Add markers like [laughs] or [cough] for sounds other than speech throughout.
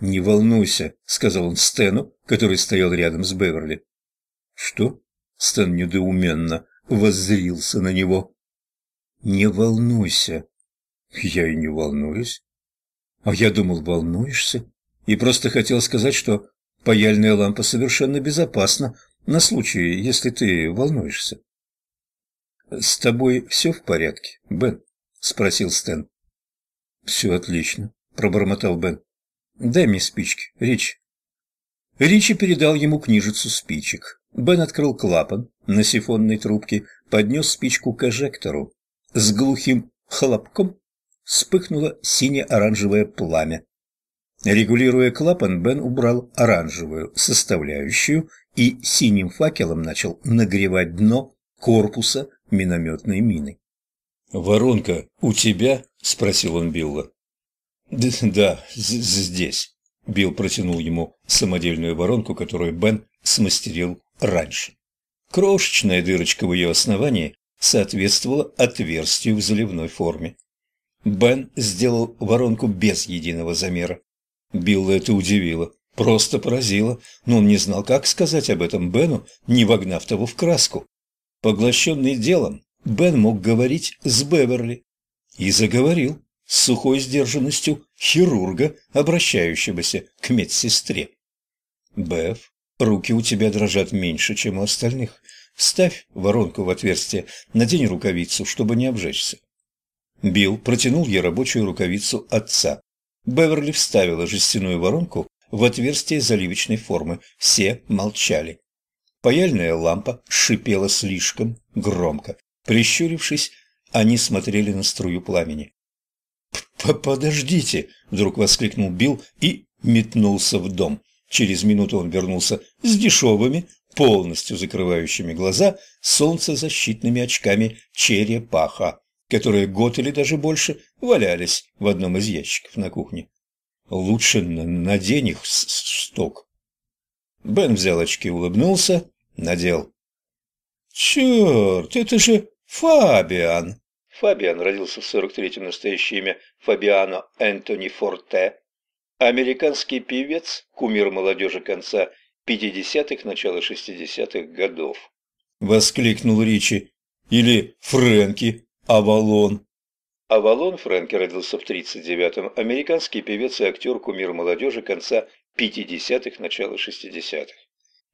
«Не волнуйся», — сказал он Стэну, который стоял рядом с Беверли. «Что?» — Стэн недоуменно воззрился на него. «Не волнуйся». «Я и не волнуюсь». «А я думал, волнуешься?» И просто хотел сказать, что паяльная лампа совершенно безопасна на случай, если ты волнуешься. «С тобой все в порядке, Бен?» — спросил Стэн. «Все отлично», — пробормотал Бен. «Дай мне спички, Рич». Ричи передал ему книжицу спичек. Бен открыл клапан на сифонной трубке, поднес спичку к эжектору. С глухим хлопком вспыхнуло сине-оранжевое пламя. Регулируя клапан, Бен убрал оранжевую составляющую и синим факелом начал нагревать дно корпуса минометной мины. «Воронка у тебя?» – спросил он Билла. «Да, [laughs] здесь». Билл протянул ему самодельную воронку, которую Бен смастерил раньше. Крошечная дырочка в ее основании соответствовала отверстию в заливной форме. Бен сделал воронку без единого замера. Билла это удивило, просто поразило, но он не знал, как сказать об этом Бену, не вогнав того в краску. Поглощенный делом, Бен мог говорить с Беверли. И заговорил с сухой сдержанностью хирурга, обращающегося к медсестре. «Беф, руки у тебя дрожат меньше, чем у остальных. Вставь воронку в отверстие, надень рукавицу, чтобы не обжечься». Билл протянул ей рабочую рукавицу отца. Беверли вставила жестяную воронку в отверстие заливочной формы. Все молчали. Паяльная лампа шипела слишком громко. Прищурившись, они смотрели на струю пламени. «Подождите!» – вдруг воскликнул Билл и метнулся в дом. Через минуту он вернулся с дешевыми, полностью закрывающими глаза, солнцезащитными очками черепаха которые год или даже больше валялись в одном из ящиков на кухне. Лучше надень их, сток. Бен взял очки, улыбнулся, надел. «Черт, это же Фабиан!» Фабиан родился в 43-м, настоящее имя Фабиано Энтони Форте. Американский певец, кумир молодежи конца 50-х, начала 60-х годов. Воскликнул Ричи. Или Фрэнки, Авалон. Авалон Фрэнки родился в 39-м, американский певец и актер, кумир молодежи конца 50-х, начала 60-х.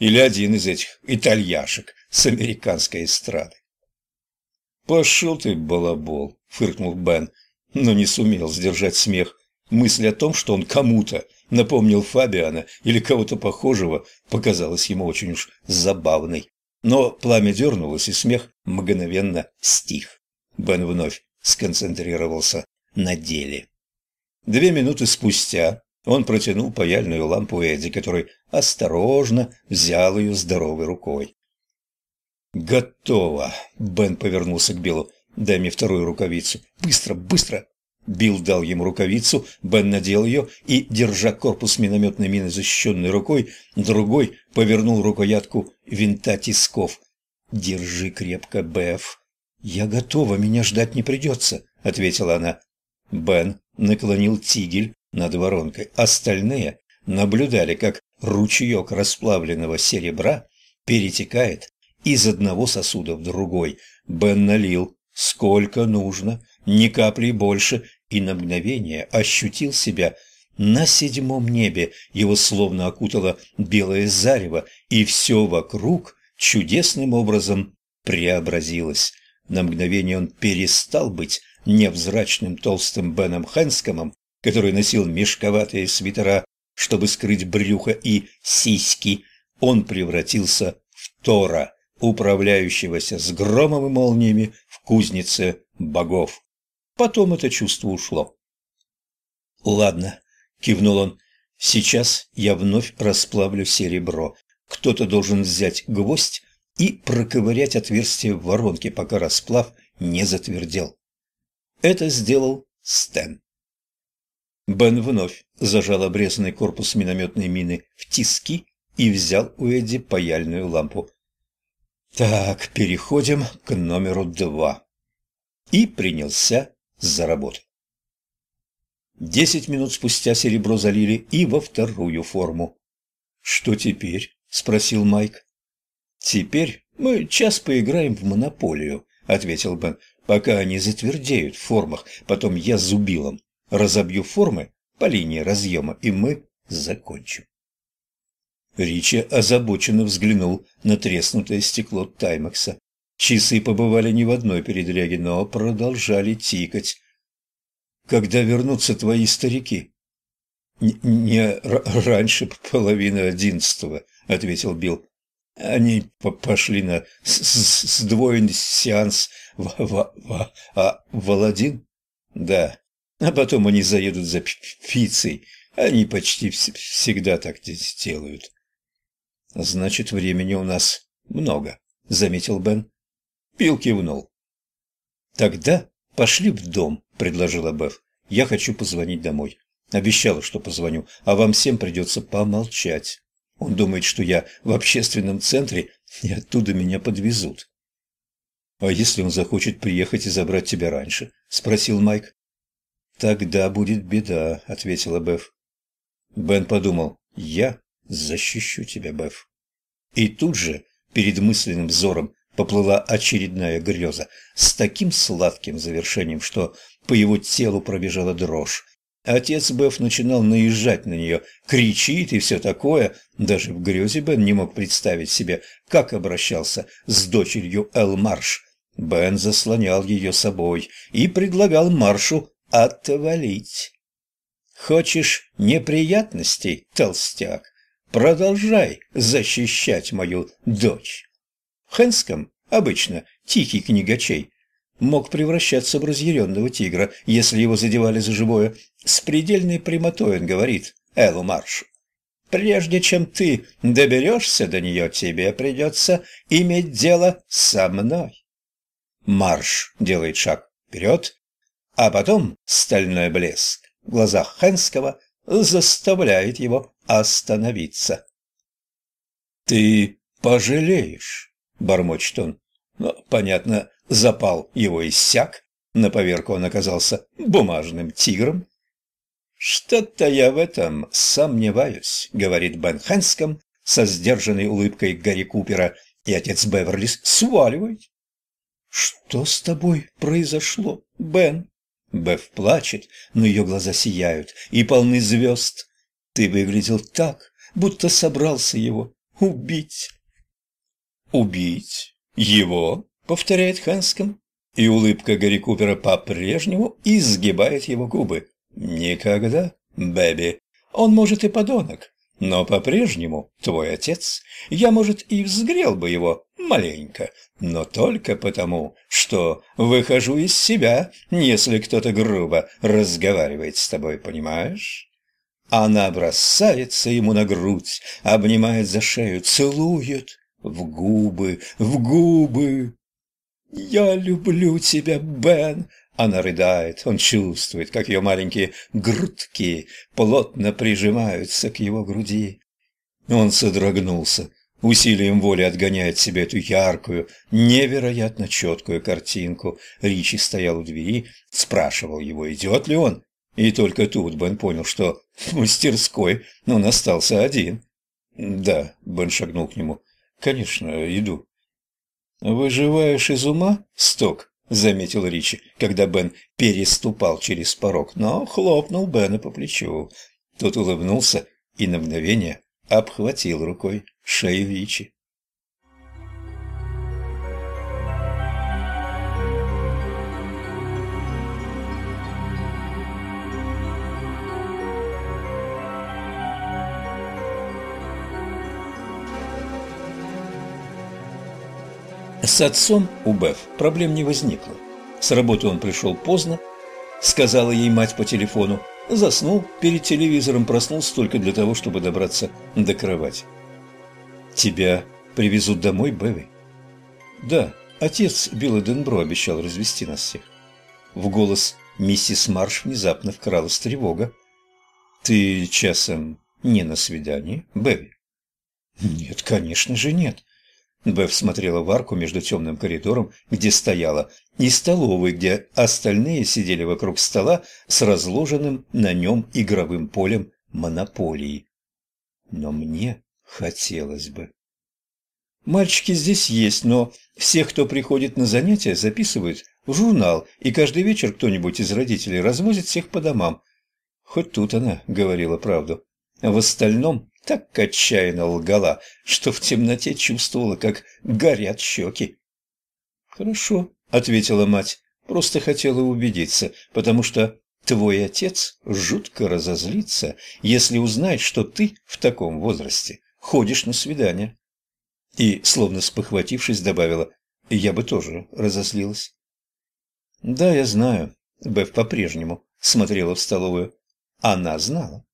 Или один из этих итальяшек с американской эстрады. «Пошел ты, балабол!» – фыркнул Бен, но не сумел сдержать смех. Мысль о том, что он кому-то напомнил Фабиана или кого-то похожего, показалась ему очень уж забавной. Но пламя дернулось, и смех мгновенно стих. Бен вновь сконцентрировался на деле. Две минуты спустя он протянул паяльную лампу Эдди, который осторожно взял ее здоровой рукой. «Готово!» – Бен повернулся к Биллу. «Дай мне вторую рукавицу. Быстро, быстро!» Билл дал ему рукавицу, Бен надел ее и, держа корпус минометной мины защищенной рукой, другой повернул рукоятку винта тисков. «Держи крепко, Беф!» «Я готова, меня ждать не придется», — ответила она. Бен наклонил тигель над воронкой. Остальные наблюдали, как ручеек расплавленного серебра перетекает из одного сосуда в другой. Бен налил сколько нужно, ни капли больше, и на мгновение ощутил себя на седьмом небе. Его словно окутало белое зарево, и все вокруг чудесным образом преобразилось. На мгновение он перестал быть невзрачным толстым Беном Хэнскомом, который носил мешковатые свитера, чтобы скрыть брюхо и сиськи. Он превратился в Тора, управляющегося с громом и молниями в кузнице богов. Потом это чувство ушло. «Ладно», — кивнул он, — «сейчас я вновь расплавлю серебро. Кто-то должен взять гвоздь и проковырять отверстие в воронке, пока расплав не затвердел. Это сделал Стэн. Бен вновь зажал обрезанный корпус минометной мины в тиски и взял у Эдди паяльную лампу. Так, переходим к номеру два. И принялся за работу. Десять минут спустя серебро залили и во вторую форму. «Что теперь?» – спросил Майк. «Теперь мы час поиграем в монополию», – ответил Бен, – «пока они затвердеют в формах. Потом я зубилом разобью формы по линии разъема, и мы закончим». Ричи озабоченно взглянул на треснутое стекло Таймакса. Часы побывали не в одной передряге, но продолжали тикать. «Когда вернутся твои старики?» «Не раньше половины одиннадцатого», — ответил Билл. «Они пошли на сдвоенный сеанс в, в, в, а, в Аладдин?» «Да. А потом они заедут за пиццей. Они почти всегда так делают». «Значит, времени у нас много», — заметил Бен. Пил кивнул. «Тогда пошли в дом», — предложила Беф. «Я хочу позвонить домой. Обещала, что позвоню, а вам всем придется помолчать. Он думает, что я в общественном центре, и оттуда меня подвезут». «А если он захочет приехать и забрать тебя раньше?» — спросил Майк. «Тогда будет беда», — ответила Беф. Бен подумал, «Я защищу тебя, Беф». И тут же перед мысленным взором поплыла очередная греза с таким сладким завершением, что по его телу пробежала дрожь. Отец Беф начинал наезжать на нее, кричит и все такое. Даже в грезе Бен не мог представить себе, как обращался с дочерью Эл Марш. Бен заслонял ее собой и предлагал Маршу отвалить. «Хочешь неприятностей, толстяк? Продолжай защищать мою дочь». Хэнском, обычно тихий книгачей, мог превращаться в разъяренного тигра, если его задевали за живое. С предельной прямотой он говорит Эллу Маршу. «Прежде чем ты доберешься до нее, тебе придется иметь дело со мной». Марш делает шаг вперед, а потом стальной блеск в глазах Хэнского заставляет его остановиться. «Ты пожалеешь», — бормочет он. Но, понятно, запал его иссяк. На поверку он оказался бумажным тигром. «Что-то я в этом сомневаюсь», — говорит Бен Хэнском со сдержанной улыбкой Гарри Купера, и отец Беверлис сваливает. «Что с тобой произошло, Бен?» Бев плачет, но ее глаза сияют и полны звезд. «Ты выглядел так, будто собрался его убить». «Убить его?» — повторяет Хэнском, и улыбка Гарри Купера по-прежнему изгибает его губы. «Никогда, Бэби. Он, может, и подонок, но по-прежнему твой отец. Я, может, и взгрел бы его маленько, но только потому, что выхожу из себя, если кто-то грубо разговаривает с тобой, понимаешь?» Она бросается ему на грудь, обнимает за шею, целует в губы, в губы. «Я люблю тебя, Бен!» Она рыдает, он чувствует, как ее маленькие грудки плотно прижимаются к его груди. Он содрогнулся, усилием воли отгоняет себе эту яркую, невероятно четкую картинку. Ричи стоял у двери, спрашивал его, идет ли он. И только тут Бен понял, что [laughs] в мастерской он остался один. «Да», — Бен шагнул к нему, «Конечно, иду». «Выживаешь из ума, Сток?» — заметил Ричи, когда Бен переступал через порог, но хлопнул Бена по плечу. Тот улыбнулся и на мгновение обхватил рукой шею Ричи. С отцом у Беф проблем не возникло. С работы он пришел поздно, сказала ей мать по телефону, заснул перед телевизором, проснулся только для того, чтобы добраться до кровати. «Тебя привезут домой, Бэви?» «Да, отец Билла Денбро обещал развести нас всех». В голос миссис Марш внезапно вкралась тревога. «Ты часом не на свидании, Бэви?» «Нет, конечно же нет. Беф смотрела в арку между темным коридором, где стояла, и столовой, где остальные сидели вокруг стола с разложенным на нем игровым полем монополии. Но мне хотелось бы. Мальчики здесь есть, но всех, кто приходит на занятия, записывают в журнал, и каждый вечер кто-нибудь из родителей развозит всех по домам. Хоть тут она говорила правду. В остальном так отчаянно лгала, что в темноте чувствовала, как горят щеки. «Хорошо», — ответила мать, — «просто хотела убедиться, потому что твой отец жутко разозлится, если узнает, что ты в таком возрасте ходишь на свидание». И, словно спохватившись, добавила, «Я бы тоже разозлилась». «Да, я знаю», — Беф по-прежнему смотрела в столовую. Она знала.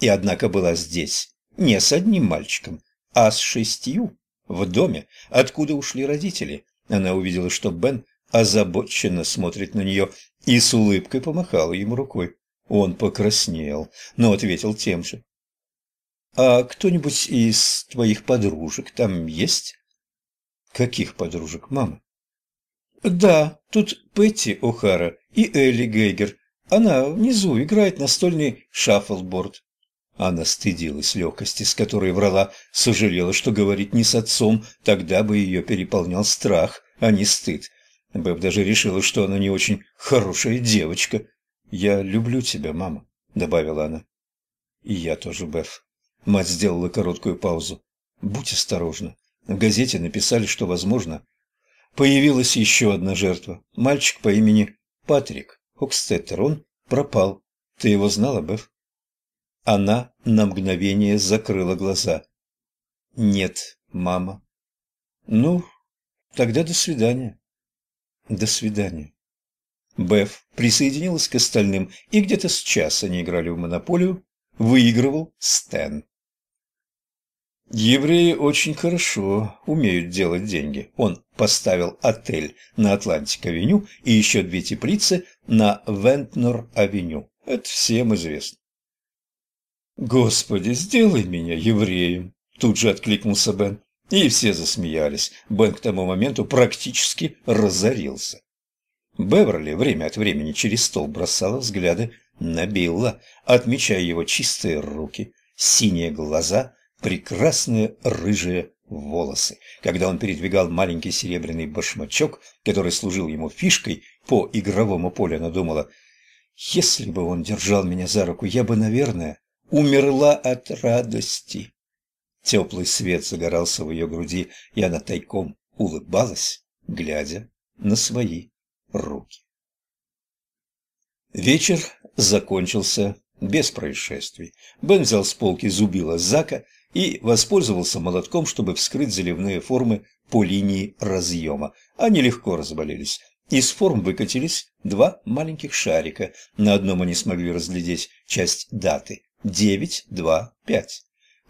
И однако была здесь, не с одним мальчиком, а с шестью в доме, откуда ушли родители. Она увидела, что Бен озабоченно смотрит на нее и с улыбкой помахала ему рукой. Он покраснел, но ответил тем же. «А кто-нибудь из твоих подружек там есть?» «Каких подружек, мама?» «Да, тут Петти О'Хара и Элли Гейгер. Она внизу играет настольный шаффлборд». Она стыдилась легкости, с которой врала, сожалела, что говорить не с отцом, тогда бы ее переполнял страх, а не стыд. Бэб даже решила, что она не очень хорошая девочка. «Я люблю тебя, мама», — добавила она. «И я тоже, Бэб». Мать сделала короткую паузу. «Будь осторожна. В газете написали, что, возможно, появилась еще одна жертва. Мальчик по имени Патрик Хокстеттер. Он пропал. Ты его знала, Бэб?» Она на мгновение закрыла глаза. «Нет, мама». «Ну, тогда до свидания». «До свидания». Беф присоединилась к остальным, и где-то с час они играли в монополию, выигрывал Стэн. Евреи очень хорошо умеют делать деньги. Он поставил отель на Атлантик-авеню и еще две теплицы на Вентнор-авеню. Это всем известно. «Господи, сделай меня евреем!» Тут же откликнулся Бен. И все засмеялись. Бен к тому моменту практически разорился. Беверли время от времени через стол бросала взгляды на Билла, отмечая его чистые руки, синие глаза, прекрасные рыжие волосы. Когда он передвигал маленький серебряный башмачок, который служил ему фишкой по игровому полю, она думала, «Если бы он держал меня за руку, я бы, наверное, умерла от радости. Теплый свет загорался в ее груди, и она тайком улыбалась, глядя на свои руки. Вечер закончился без происшествий. Бен взял с полки зубила Зака и воспользовался молотком, чтобы вскрыть заливные формы по линии разъема. Они легко разболелись. Из форм выкатились два маленьких шарика. На одном они смогли разглядеть часть даты 9-2-5.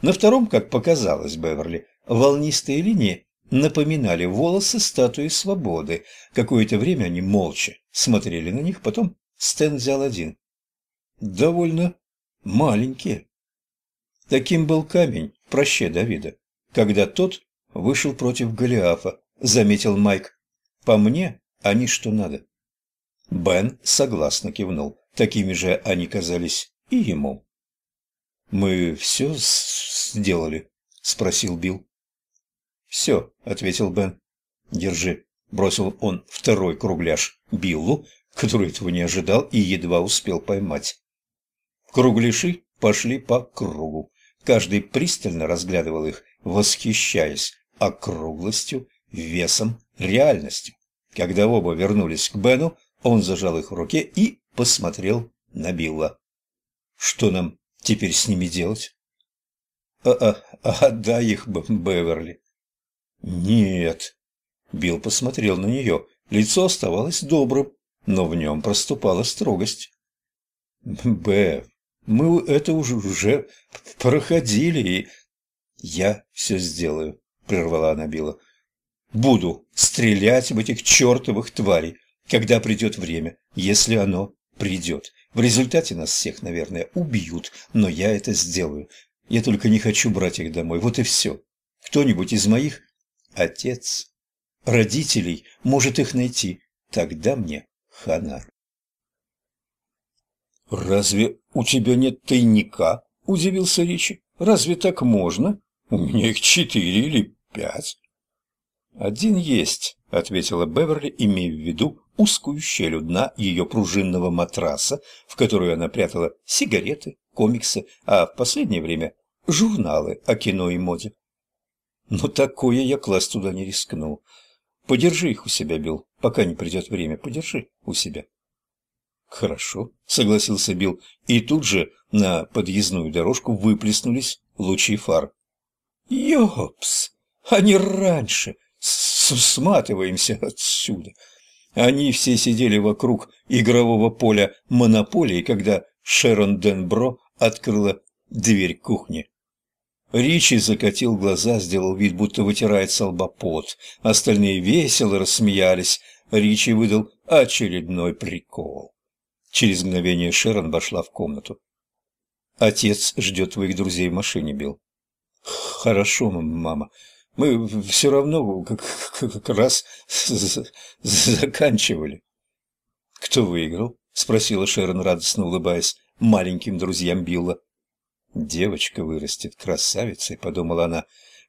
На втором, как показалось Беверли, волнистые линии напоминали волосы статуи свободы. Какое-то время они молча смотрели на них, потом Стэн взял один. Довольно маленькие. Таким был камень в проще Давида, когда тот вышел против Голиафа, заметил Майк. По мне, они что надо. Бен согласно кивнул. Такими же они казались и ему. «Мы все сделали?» – спросил Билл. «Все», – ответил Бен. «Держи», – бросил он второй кругляш Биллу, который этого не ожидал и едва успел поймать. Кругляши пошли по кругу. Каждый пристально разглядывал их, восхищаясь округлостью, весом, реальностью. Когда оба вернулись к Бену, он зажал их в руке и посмотрел на Билла. «Что нам теперь с ними делать? А, а, отдай их Беверли. Нет. Билл посмотрел на нее. Лицо оставалось добрым, но в нем проступала строгость. Бев, мы это уже, уже проходили, и... Я все сделаю, прервала она Билла. Буду стрелять в этих чертовых тварей, когда придет время, если оно придет. В результате нас всех, наверное, убьют, но я это сделаю. Я только не хочу брать их домой, вот и все. Кто-нибудь из моих отец. Родителей может их найти, тогда мне хана. «Разве у тебя нет тайника?» – удивился Ричи. «Разве так можно? У меня их четыре или пять». «Один есть», — ответила Беверли, имея в виду узкую щель дна ее пружинного матраса, в которую она прятала сигареты, комиксы, а в последнее время журналы о кино и моде. Но такое я класть туда не рискнул. Подержи их у себя, Билл, пока не придет время. Подержи у себя. Хорошо, согласился Билл, и тут же на подъездную дорожку выплеснулись лучи фар. Ёпс! Они раньше! Сматываемся отсюда! Они все сидели вокруг игрового поля монополии, когда Шерон Денбро открыла дверь кухни. Ричи закатил глаза, сделал вид, будто вытирает с Остальные весело рассмеялись. Ричи выдал очередной прикол. Через мгновение Шерон вошла в комнату. «Отец ждет твоих друзей в машине, Билл». «Хорошо, мама. Мы все равно как, как раз заканчивали». «Кто выиграл?» — спросила Шерон, радостно улыбаясь маленьким друзьям Билла. «Девочка вырастет красавицей», — подумала она.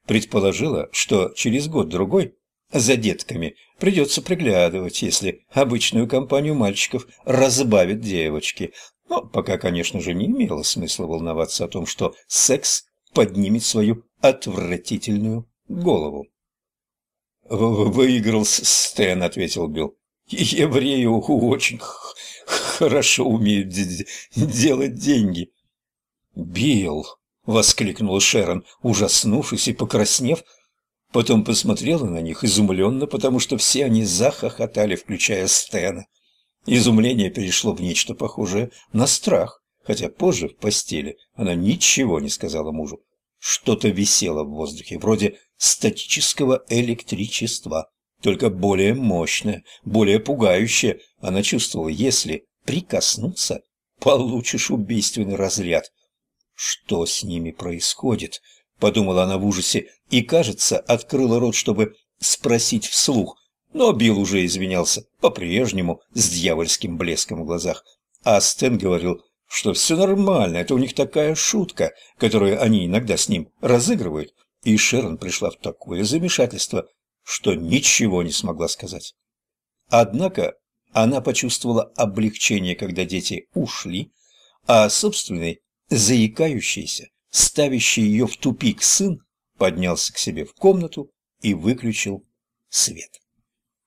Предположила, что через год-другой за детками придется приглядывать, если обычную компанию мальчиков разбавят девочки. Но пока, конечно же, не имело смысла волноваться о том, что секс поднимет свою отвратительную голову. «Выиграл Стэн», — ответил Билл. «Евреи очень хорошо умеют делать деньги». «Билл!» — воскликнул Шерон, ужаснувшись и покраснев, потом посмотрела на них изумленно, потому что все они захохотали, включая Стэна. Изумление перешло в нечто похожее на страх, хотя позже в постели она ничего не сказала мужу. Что-то висело в воздухе, вроде статического электричества, только более мощное, более пугающее. Она чувствовала, если прикоснуться, получишь убийственный разряд. Что с ними происходит? Подумала она в ужасе и, кажется, открыла рот, чтобы спросить вслух, но Билл уже извинялся, по-прежнему, с дьявольским блеском в глазах. А Стэн говорил, что все нормально, это у них такая шутка, которую они иногда с ним разыгрывают. И Шерон пришла в такое замешательство, что ничего не смогла сказать. Однако она почувствовала облегчение, когда дети ушли, а собственный Заикающийся, ставящий ее в тупик сын поднялся к себе в комнату и выключил свет.